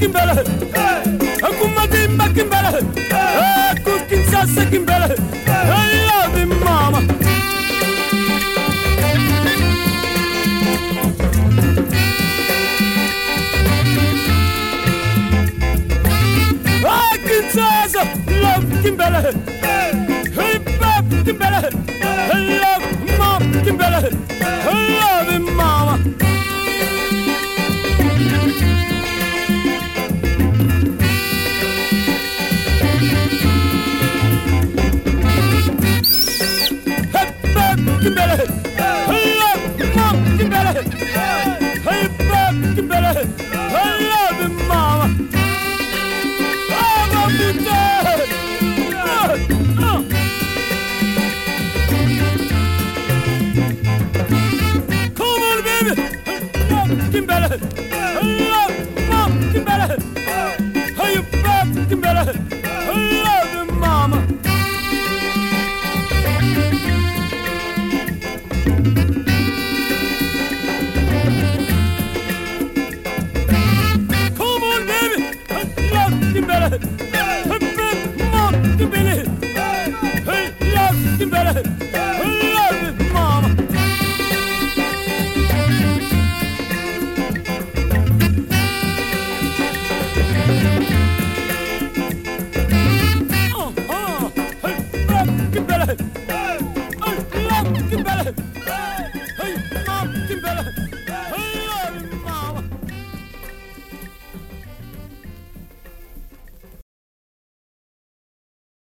kimbele akuma dimba kimbele akukin sasa kimbele I love you mama. Akin sasa love kimbele hey pop kimbele